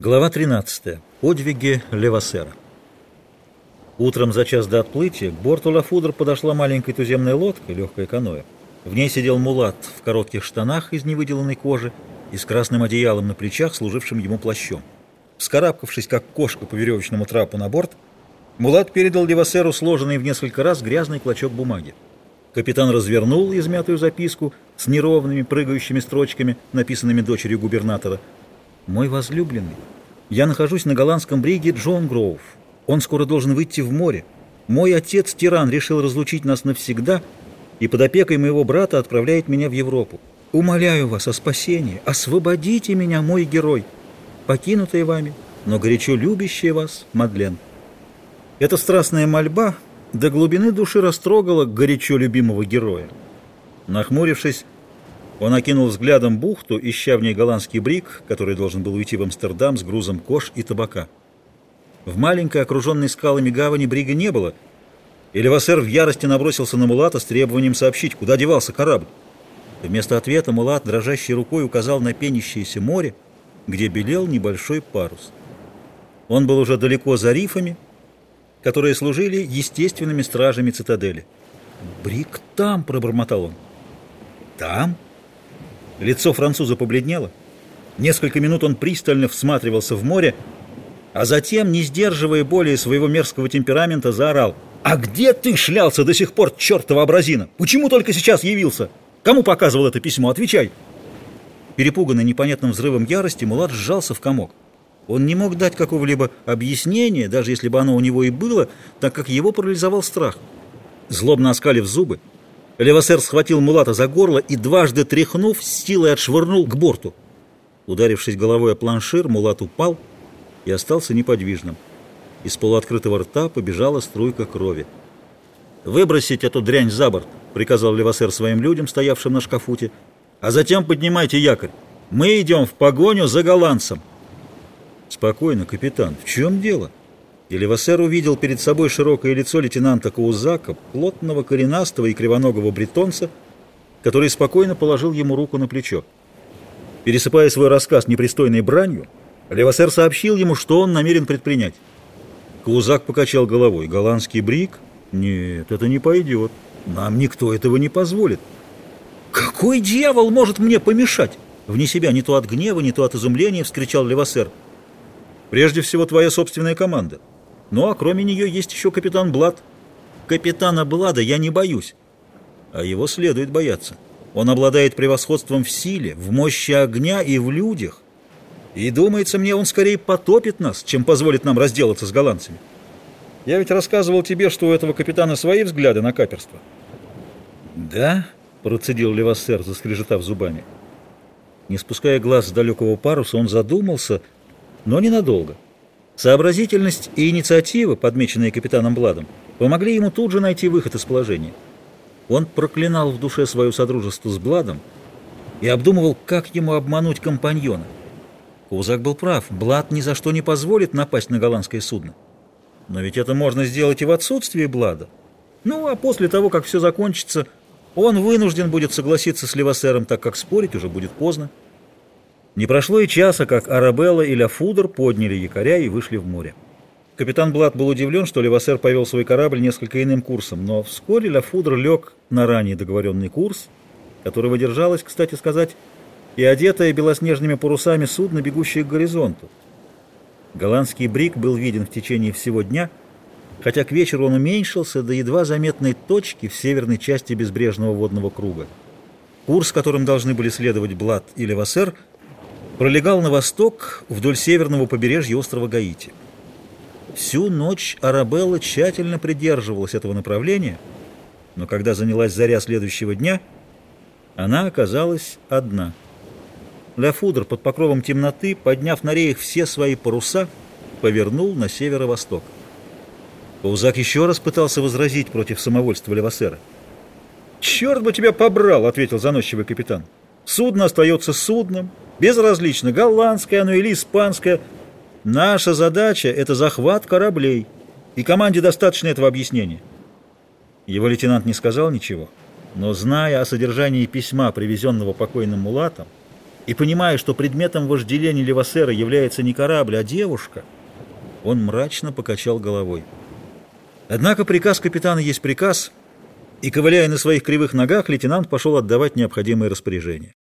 Глава 13. Подвиги Левасера. Утром за час до отплытия к борту Лафудр подошла маленькая туземная лодка, легкая каноэ. В ней сидел мулат в коротких штанах из невыделанной кожи и с красным одеялом на плечах, служившим ему плащом. Вскарабкавшись, как кошка по веревочному трапу на борт, мулат передал Левасеру сложенный в несколько раз грязный клочок бумаги. Капитан развернул измятую записку с неровными прыгающими строчками, написанными дочерью губернатора – «Мой возлюбленный, я нахожусь на голландском бриге Джон Гроув. Он скоро должен выйти в море. Мой отец-тиран решил разлучить нас навсегда и под опекой моего брата отправляет меня в Европу. Умоляю вас о спасении, освободите меня, мой герой, покинутая вами, но горячо любящая вас Мадлен». Эта страстная мольба до глубины души растрогала горячо любимого героя. Нахмурившись, он окинул взглядом бухту, ища в ней голландский брик, который должен был уйти в Амстердам с грузом кож и табака. В маленькой, окруженной скалами гавани брига не было, и Левасер в ярости набросился на Мулата с требованием сообщить, куда девался корабль. Вместо ответа Мулат дрожащей рукой указал на пенящееся море, где белел небольшой парус. Он был уже далеко за рифами, которые служили естественными стражами цитадели. «Брик там!» — пробормотал он. «Там?» Лицо француза побледнело. Несколько минут он пристально всматривался в море, а затем, не сдерживая более своего мерзкого темперамента, заорал. «А где ты шлялся до сих пор, чертова образина? Почему только сейчас явился? Кому показывал это письмо? Отвечай!» Перепуганный непонятным взрывом ярости, Мулат сжался в комок. Он не мог дать какого-либо объяснения, даже если бы оно у него и было, так как его парализовал страх. Злобно оскалив зубы, Левасер схватил Мулата за горло и, дважды тряхнув, с силой отшвырнул к борту. Ударившись головой о планшир, Мулат упал и остался неподвижным. Из полуоткрытого рта побежала струйка крови. «Выбросить эту дрянь за борт!» — приказал Левасер своим людям, стоявшим на шкафуте. «А затем поднимайте якорь. Мы идем в погоню за голландцем!» «Спокойно, капитан. В чем дело?» И Левасер увидел перед собой широкое лицо лейтенанта Каузака, плотного, коренастого и кривоногого бретонца, который спокойно положил ему руку на плечо. Пересыпая свой рассказ непристойной бранью, Левасер сообщил ему, что он намерен предпринять. Каузак покачал головой. «Голландский брик? Нет, это не пойдет. Нам никто этого не позволит». «Какой дьявол может мне помешать?» Вне себя не то от гнева, не то от изумления вскричал Левасер. «Прежде всего, твоя собственная команда». Ну, а кроме нее есть еще капитан Блад. Капитана Блада я не боюсь, а его следует бояться. Он обладает превосходством в силе, в мощи огня и в людях. И, думается мне, он скорее потопит нас, чем позволит нам разделаться с голландцами. Я ведь рассказывал тебе, что у этого капитана свои взгляды на каперство. «Да?» — процедил Левассер, заскрежетав зубами. Не спуская глаз с далекого паруса, он задумался, но ненадолго — Сообразительность и инициатива, подмеченные капитаном Бладом, помогли ему тут же найти выход из положения. Он проклинал в душе свое содружество с Бладом и обдумывал, как ему обмануть компаньона. Кузак был прав, Блад ни за что не позволит напасть на голландское судно. Но ведь это можно сделать и в отсутствии Блада. Ну, а после того, как все закончится, он вынужден будет согласиться с Левасером, так как спорить уже будет поздно. Не прошло и часа, как Арабелла и Ляфудр подняли якоря и вышли в море. Капитан Блад был удивлен, что Левасер повел свой корабль несколько иным курсом, но вскоре Ляфудр лег на ранее договоренный курс, которого держалось, кстати сказать, и одетое белоснежными парусами судно, бегущее к горизонту. Голландский брик был виден в течение всего дня, хотя к вечеру он уменьшился до едва заметной точки в северной части безбрежного водного круга. Курс, которым должны были следовать Блад и Левасер – пролегал на восток вдоль северного побережья острова Гаити. Всю ночь Арабелла тщательно придерживалась этого направления, но когда занялась заря следующего дня, она оказалась одна. Ляфудр под покровом темноты, подняв на реях все свои паруса, повернул на северо-восток. Паузак еще раз пытался возразить против самовольства Левасера. «Черт бы тебя побрал!» — ответил заносчивый капитан. «Судно остается судном, Безразлично, голландское оно или испанское. Наша задача — это захват кораблей, и команде достаточно этого объяснения. Его лейтенант не сказал ничего, но, зная о содержании письма, привезенного покойным Мулатом, и понимая, что предметом вожделения Левасера является не корабль, а девушка, он мрачно покачал головой. Однако приказ капитана есть приказ, и, ковыляя на своих кривых ногах, лейтенант пошел отдавать необходимые распоряжения.